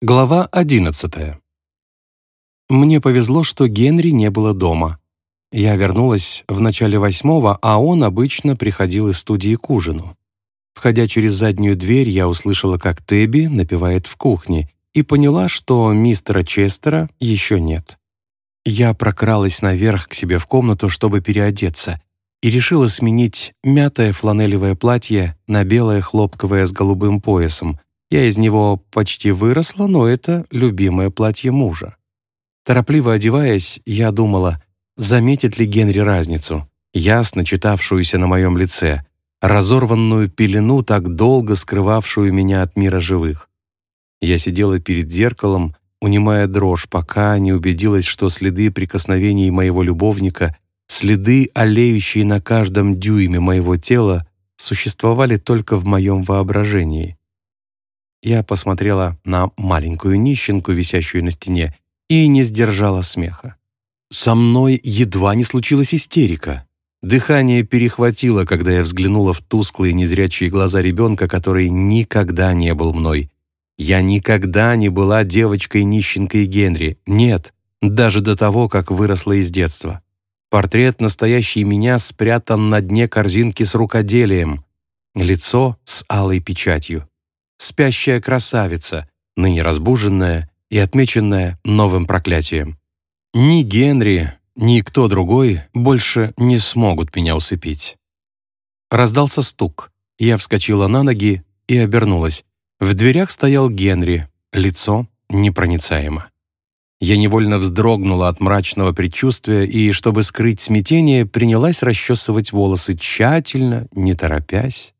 Глава 11. Мне повезло, что Генри не было дома. Я вернулась в начале восьмого, а он обычно приходил из студии к ужину. Входя через заднюю дверь, я услышала, как Тебби напевает в кухне, и поняла, что мистера Честера еще нет. Я прокралась наверх к себе в комнату, чтобы переодеться, и решила сменить мятое фланелевое платье на белое хлопковое с голубым поясом, я из него почти выросла, но это любимое платье мужа. Торопливо одеваясь, я думала, заметит ли Генри разницу, ясно читавшуюся на моем лице, разорванную пелену, так долго скрывавшую меня от мира живых. Я сидела перед зеркалом, унимая дрожь, пока не убедилась, что следы прикосновений моего любовника, следы, олеющие на каждом дюйме моего тела, существовали только в моем воображении. Я посмотрела на маленькую нищенку, висящую на стене, и не сдержала смеха. Со мной едва не случилась истерика. Дыхание перехватило, когда я взглянула в тусклые незрячие глаза ребенка, который никогда не был мной. Я никогда не была девочкой-нищенкой Генри. Нет, даже до того, как выросла из детства. Портрет настоящей меня спрятан на дне корзинки с рукоделием. Лицо с алой печатью спящая красавица, ныне разбуженная и отмеченная новым проклятием. Ни Генри, ни кто другой больше не смогут меня усыпить. Раздался стук. Я вскочила на ноги и обернулась. В дверях стоял Генри, лицо непроницаемо. Я невольно вздрогнула от мрачного предчувствия и, чтобы скрыть смятение, принялась расчесывать волосы тщательно, не торопясь.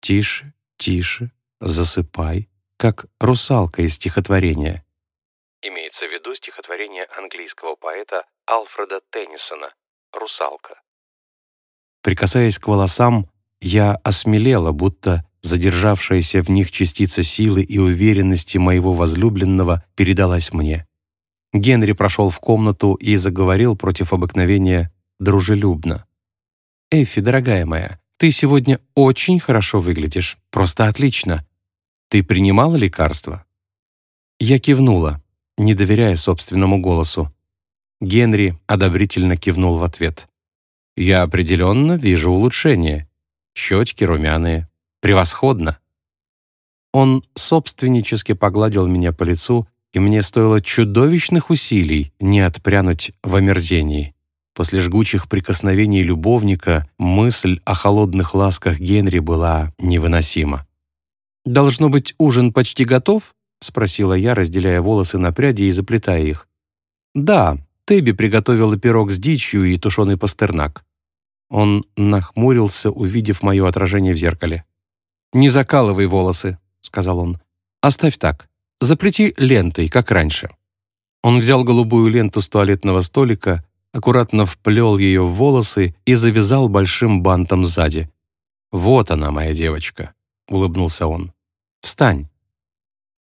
Тише, тише, засыпай, как русалка из стихотворения. Имеется в виду стихотворение английского поэта Алфреда Теннисона «Русалка». Прикасаясь к волосам, я осмелела, будто задержавшаяся в них частица силы и уверенности моего возлюбленного передалась мне. Генри прошел в комнату и заговорил против обыкновения дружелюбно. «Эффи, дорогая моя, ты сегодня очень хорошо выглядишь, просто отлично. «Ты принимала лекарства?» Я кивнула, не доверяя собственному голосу. Генри одобрительно кивнул в ответ. «Я определенно вижу улучшение. Щечки румяные. Превосходно!» Он собственнически погладил меня по лицу, и мне стоило чудовищных усилий не отпрянуть в омерзении. После жгучих прикосновений любовника мысль о холодных ласках Генри была невыносима. «Должно быть, ужин почти готов?» — спросила я, разделяя волосы на пряди и заплетая их. «Да, Тебби приготовила пирог с дичью и тушеный пастернак». Он нахмурился, увидев мое отражение в зеркале. «Не закалывай волосы», — сказал он. «Оставь так. Заплети лентой, как раньше». Он взял голубую ленту с туалетного столика, аккуратно вплел ее в волосы и завязал большим бантом сзади. «Вот она, моя девочка улыбнулся он. «Встань!»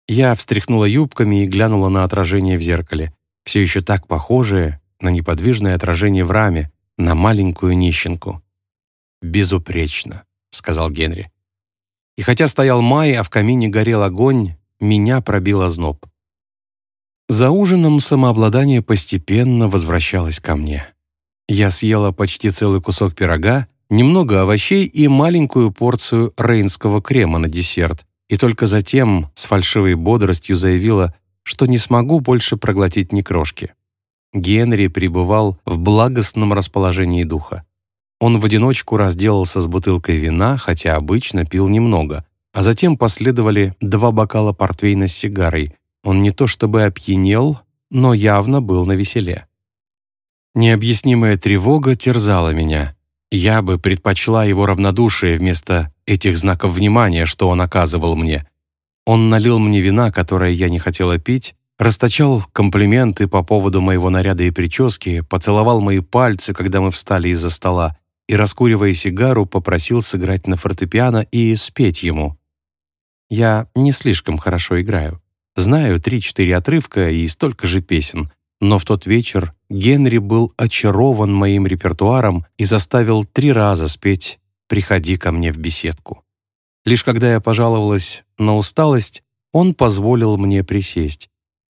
Я встряхнула юбками и глянула на отражение в зеркале, все еще так похожее на неподвижное отражение в раме, на маленькую нищенку. «Безупречно», — сказал Генри. И хотя стоял май, а в камине горел огонь, меня пробило зноб. За ужином самообладание постепенно возвращалось ко мне. Я съела почти целый кусок пирога немного овощей и маленькую порцию рейнского крема на десерт, и только затем с фальшивой бодростью заявила, что не смогу больше проглотить ни крошки. Генри пребывал в благостном расположении духа. Он в одиночку разделался с бутылкой вина, хотя обычно пил немного, а затем последовали два бокала портвейна с сигарой. Он не то чтобы опьянел, но явно был на веселе. Необъяснимая тревога терзала меня. Я бы предпочла его равнодушие вместо этих знаков внимания, что он оказывал мне. Он налил мне вина, которое я не хотела пить, расточал комплименты по поводу моего наряда и прически, поцеловал мои пальцы, когда мы встали из-за стола, и, раскуривая сигару, попросил сыграть на фортепиано и спеть ему. Я не слишком хорошо играю. Знаю три-четыре отрывка и столько же песен, но в тот вечер Генри был очарован моим репертуаром и заставил три раза спеть «Приходи ко мне в беседку». Лишь когда я пожаловалась на усталость, он позволил мне присесть.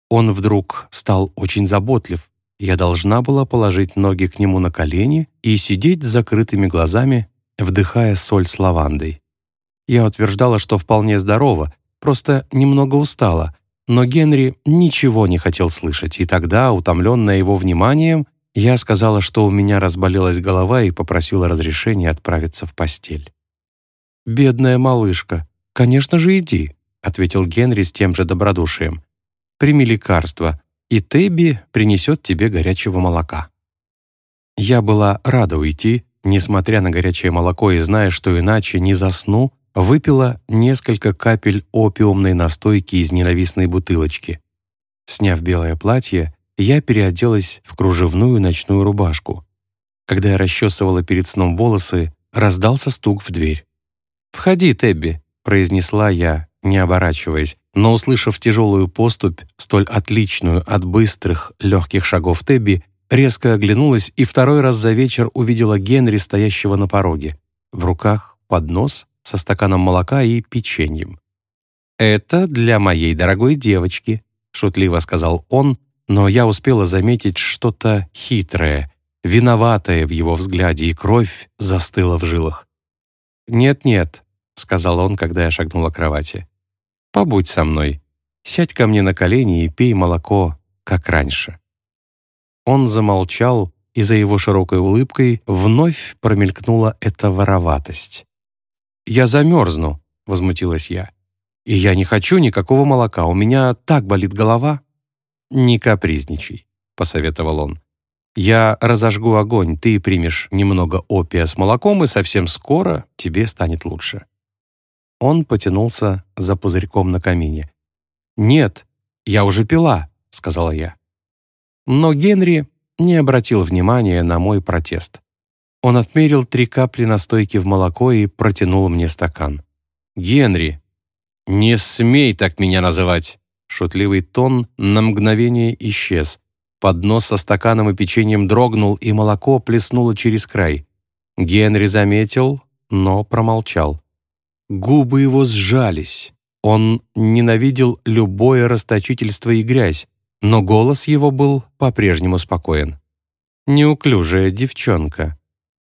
Он вдруг стал очень заботлив. Я должна была положить ноги к нему на колени и сидеть с закрытыми глазами, вдыхая соль с лавандой. Я утверждала, что вполне здорова, просто немного устала, но Генри ничего не хотел слышать, и тогда, утомленная его вниманием, я сказала, что у меня разболелась голова и попросила разрешения отправиться в постель. «Бедная малышка, конечно же, иди», — ответил Генри с тем же добродушием. «Прими лекарство, и Тебби принесет тебе горячего молока». Я была рада уйти, несмотря на горячее молоко и зная, что иначе не засну, выпила несколько капель опиумной настойки из ненавистной бутылочки. Сняв белое платье, я переоделась в кружевную ночную рубашку. Когда я расчесывала перед сном волосы, раздался стук в дверь. «Входи, Тебби», — произнесла я, не оборачиваясь, но, услышав тяжелую поступь, столь отличную от быстрых, легких шагов Тебби, резко оглянулась и второй раз за вечер увидела Генри, стоящего на пороге. В руках поднос со стаканом молока и печеньем. «Это для моей дорогой девочки», — шутливо сказал он, но я успела заметить что-то хитрое, виноватое в его взгляде, и кровь застыла в жилах. «Нет-нет», — сказал он, когда я шагнула к кровати. «Побудь со мной. Сядь ко мне на колени и пей молоко, как раньше». Он замолчал, и за его широкой улыбкой вновь промелькнула эта вороватость. «Я замерзну», — возмутилась я. «И я не хочу никакого молока, у меня так болит голова». «Не капризничай», — посоветовал он. «Я разожгу огонь, ты примешь немного опия с молоком, и совсем скоро тебе станет лучше». Он потянулся за пузырьком на камине. «Нет, я уже пила», — сказала я. Но Генри не обратил внимания на мой протест. Он отмерил три капли настойки в молоко и протянул мне стакан. «Генри, не смей так меня называть!» Шутливый тон на мгновение исчез. Поднос со стаканом и печеньем дрогнул, и молоко плеснуло через край. Генри заметил, но промолчал. Губы его сжались. Он ненавидел любое расточительство и грязь, но голос его был по-прежнему спокоен. «Неуклюжая девчонка.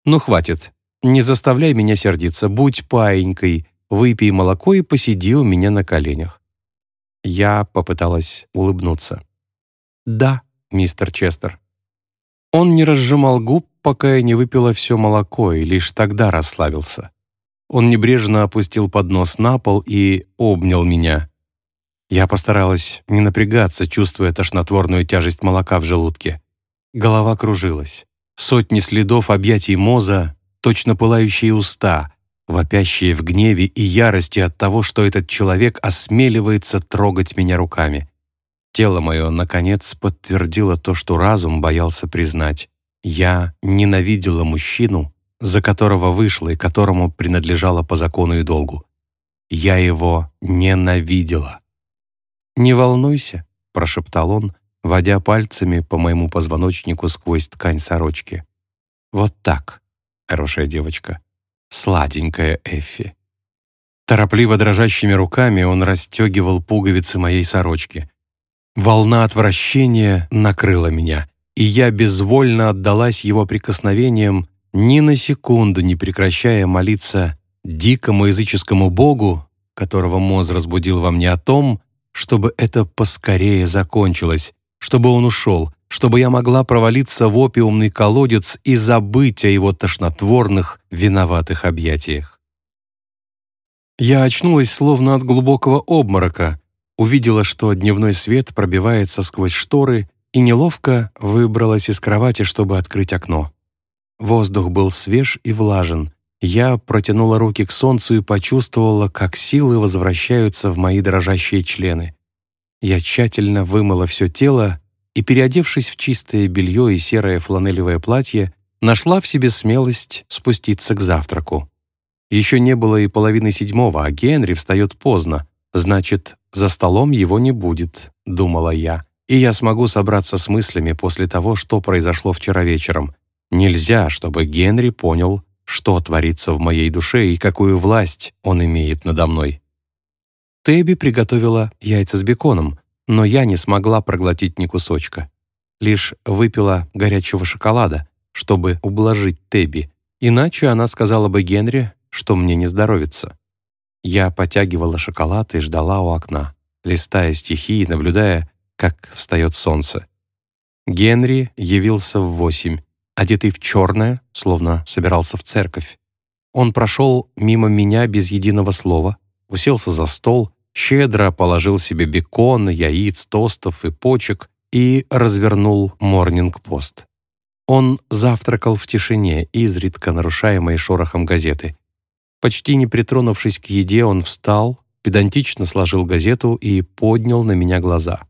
Ну, хватит. Не заставляй меня сердиться. Будь паинькой. Выпей молоко и посиди у меня на коленях. Я попыталась улыбнуться. «Да, мистер Честер». Он не разжимал губ, пока я не выпила все молоко, и лишь тогда расслабился. Он небрежно опустил поднос на пол и обнял меня. Я постаралась не напрягаться, чувствуя тошнотворную тяжесть молока в желудке. Голова кружилась. Сотни следов объятий Моза, точно пылающие уста, вопящие в гневе и ярости от того, что этот человек осмеливается трогать меня руками. Тело мое, наконец, подтвердило то, что разум боялся признать. Я ненавидела мужчину, за которого вышла и которому принадлежала по закону и долгу. Я его ненавидела. «Не волнуйся», — прошептал он, водя пальцами по моему позвоночнику сквозь ткань сорочки. «Вот так, хорошая девочка сладенькая Эффи. Торопливо дрожащими руками он расстегивал пуговицы моей сорочки. Волна отвращения накрыла меня, и я безвольно отдалась его прикосновениям, ни на секунду не прекращая молиться дикому языческому богу, которого Моз разбудил во мне о том, чтобы это поскорее закончилось, чтобы он ушел, чтобы я могла провалиться в опиумный колодец и забыть о его тошнотворных, виноватых объятиях. Я очнулась словно от глубокого обморока, увидела, что дневной свет пробивается сквозь шторы и неловко выбралась из кровати, чтобы открыть окно. Воздух был свеж и влажен. Я протянула руки к солнцу и почувствовала, как силы возвращаются в мои дрожащие члены. Я тщательно вымыла все тело и, переодевшись в чистое белье и серое фланелевое платье, нашла в себе смелость спуститься к завтраку. Еще не было и половины седьмого, а Генри встает поздно. Значит, за столом его не будет, думала я. И я смогу собраться с мыслями после того, что произошло вчера вечером. Нельзя, чтобы Генри понял, что творится в моей душе и какую власть он имеет надо мной. Тебби приготовила яйца с беконом, но я не смогла проглотить ни кусочка. Лишь выпила горячего шоколада, чтобы ублажить Тебби, иначе она сказала бы Генри, что мне не здоровится. Я потягивала шоколад и ждала у окна, листая стихи и наблюдая, как встает солнце. Генри явился в восемь, одетый в черное, словно собирался в церковь. Он прошел мимо меня без единого слова, уселся за стол, щедро положил себе бекон, яиц, тостов и почек и развернул «Морнинг-пост». Он завтракал в тишине, изредка нарушаемой шорохом газеты. Почти не притронувшись к еде, он встал, педантично сложил газету и поднял на меня глаза.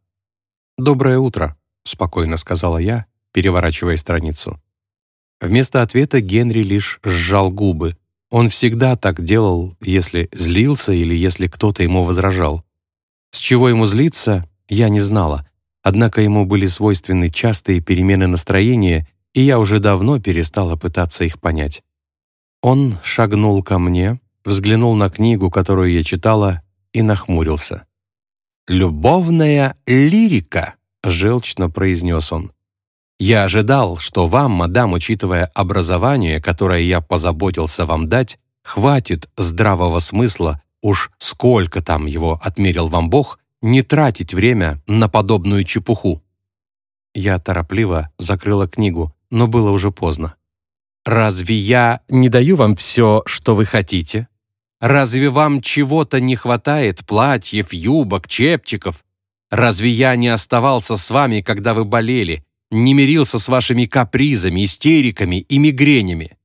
«Доброе утро», — спокойно сказала я, переворачивая страницу. Вместо ответа Генри лишь сжал губы. Он всегда так делал, если злился или если кто-то ему возражал. С чего ему злиться, я не знала, однако ему были свойственны частые перемены настроения, и я уже давно перестала пытаться их понять. Он шагнул ко мне, взглянул на книгу, которую я читала, и нахмурился. «Любовная лирика», — желчно произнес он. «Я ожидал, что вам, мадам, учитывая образование, которое я позаботился вам дать, хватит здравого смысла, уж сколько там его отмерил вам Бог, не тратить время на подобную чепуху». Я торопливо закрыла книгу, но было уже поздно. «Разве я не даю вам все, что вы хотите? Разве вам чего-то не хватает, платьев, юбок, чепчиков? Разве я не оставался с вами, когда вы болели, не мирился с вашими капризами, истериками и мигренями?»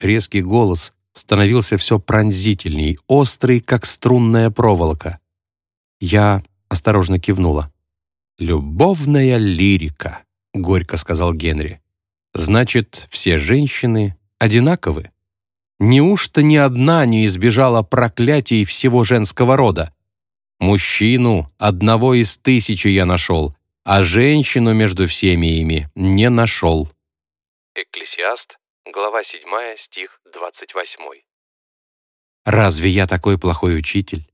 Резкий голос становился все пронзительней, острый, как струнная проволока. Я осторожно кивнула. «Любовная лирика», — горько сказал Генри. Значит, все женщины одинаковы? Неужто ни одна не избежала проклятий всего женского рода? Мужчину одного из тысячи я нашел, а женщину между всеми ими не нашел. Экклесиаст, глава 7, стих 28. Разве я такой плохой учитель?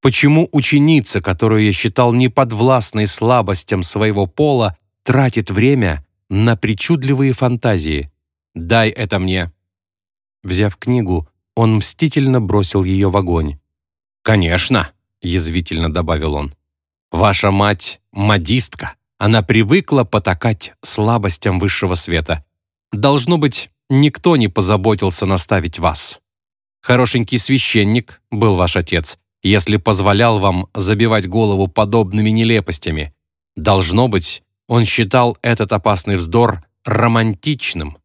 Почему ученица, которую я считал неподвластной слабостям своего пола, тратит время на причудливые фантазии. «Дай это мне!» Взяв книгу, он мстительно бросил ее в огонь. «Конечно!» — язвительно добавил он. «Ваша мать — модистка. Она привыкла потакать слабостям высшего света. Должно быть, никто не позаботился наставить вас. Хорошенький священник был ваш отец, если позволял вам забивать голову подобными нелепостями. Должно быть, он считал этот опасный вздор романтичным.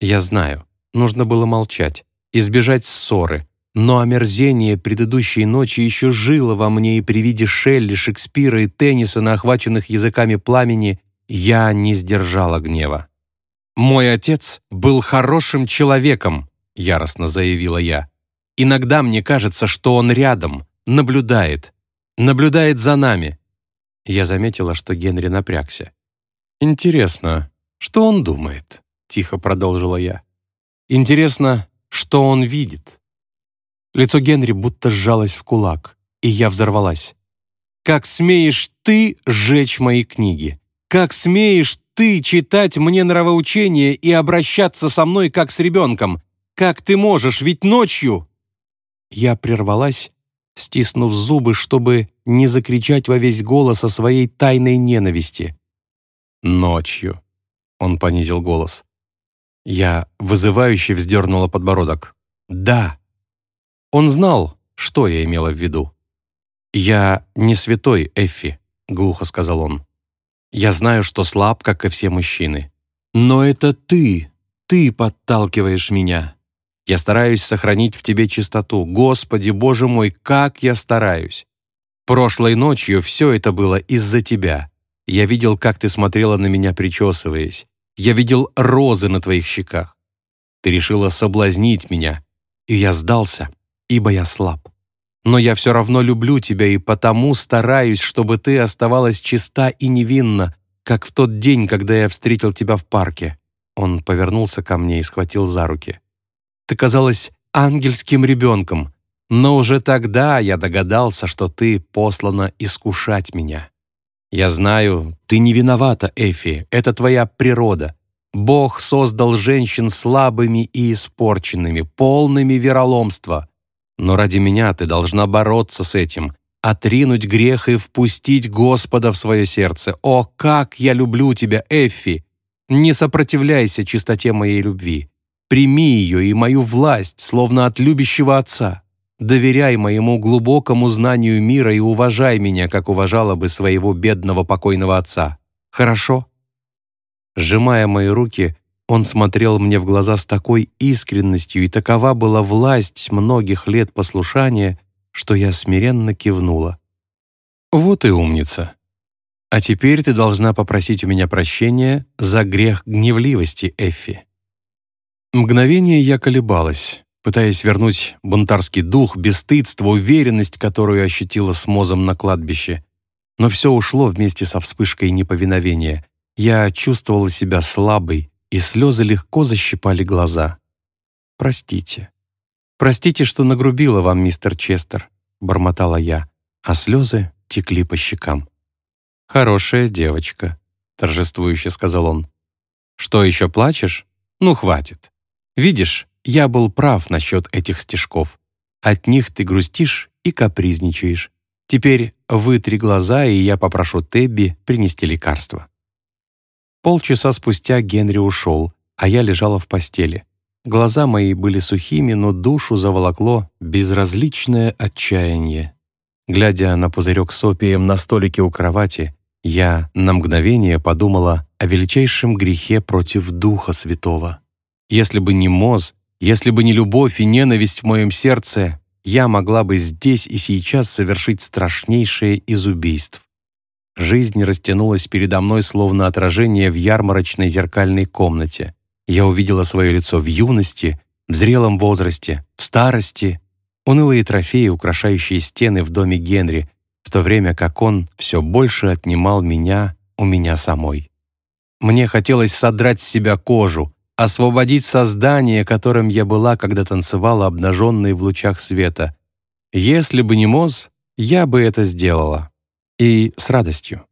Я знаю, нужно было молчать, избежать ссоры, но омерзение предыдущей ночи еще жило во мне, и при виде Шелли, Шекспира и Теннисона, охваченных языками пламени, я не сдержала гнева. «Мой отец был хорошим человеком», — яростно заявила я. «Иногда мне кажется, что он рядом, наблюдает, наблюдает за нами, я заметила, что Генри напрягся. «Интересно, что он думает?» — тихо продолжила я. «Интересно, что он видит?» Лицо Генри будто сжалось в кулак, и я взорвалась. «Как смеешь ты жечь мои книги? Как смеешь ты читать мне нравоучения и обращаться со мной как с ребенком? Как ты можешь, ведь ночью...» Я прервалась стиснув зубы, чтобы не закричать во весь голос о своей тайной ненависти. «Ночью», — он понизил голос. Я вызывающе вздернула подбородок. «Да». Он знал, что я имела в виду. «Я не святой, Эффи», — глухо сказал он. «Я знаю, что слаб, как и все мужчины. Но это ты, ты подталкиваешь меня. Я стараюсь сохранить в тебе чистоту. Господи, Боже мой, как я стараюсь! Прошлой ночью все это было из-за тебя. Я видел, как ты смотрела на меня, причесываясь. Я видел розы на твоих щеках. Ты решила соблазнить меня, и я сдался, ибо я слаб. Но я все равно люблю тебя и потому стараюсь, чтобы ты оставалась чиста и невинна, как в тот день, когда я встретил тебя в парке». Он повернулся ко мне и схватил за руки. Ты казалась ангельским ребенком. Но уже тогда я догадался, что ты послана искушать меня. Я знаю, ты не виновата, Эфи, это твоя природа. Бог создал женщин слабыми и испорченными, полными вероломства. Но ради меня ты должна бороться с этим, отринуть грех и впустить Господа в свое сердце. О, как я люблю тебя, Эффи! Не сопротивляйся чистоте моей любви. Прими ее и мою власть, словно от любящего отца. Доверяй моему глубокому знанию мира и уважай меня, как уважала бы своего бедного покойного отца. Хорошо?» Сжимая мои руки, он смотрел мне в глаза с такой искренностью, и такова была власть многих лет послушания, что я смиренно кивнула. «Вот и умница. А теперь ты должна попросить у меня прощения за грех гневливости, Эффи». Мгновение я колебалась, пытаясь вернуть бунтарский дух, бесстыдство, уверенность, которую ощутила с мозом на кладбище. Но все ушло вместе со вспышкой неповиновения. Я чувствовала себя слабой, и слезы легко защипали глаза. «Простите. Простите, что нагрубила вам, мистер Честер», — бормотала я, а слезы текли по щекам. «Хорошая девочка», — торжествующе сказал он. «Что, еще плачешь? Ну, хватит. Видишь, я был прав насчет этих стежков. От них ты грустишь и капризничаешь. Теперь вытри глаза, и я попрошу Тебби принести лекарство». Полчаса спустя Генри ушел, а я лежала в постели. Глаза мои были сухими, но душу заволокло безразличное отчаяние. Глядя на пузырек с опием на столике у кровати, я на мгновение подумала о величайшем грехе против Духа Святого. Если бы не Моз, если бы не любовь и ненависть в моем сердце, я могла бы здесь и сейчас совершить страшнейшее из убийств. Жизнь растянулась передо мной, словно отражение в ярмарочной зеркальной комнате. Я увидела свое лицо в юности, в зрелом возрасте, в старости, унылые трофеи, украшающие стены в доме Генри, в то время как он все больше отнимал меня у меня самой. Мне хотелось содрать с себя кожу, освободить создание, которым я была, когда танцевала обнаженной в лучах света. Если бы не Моз, я бы это сделала. И с радостью.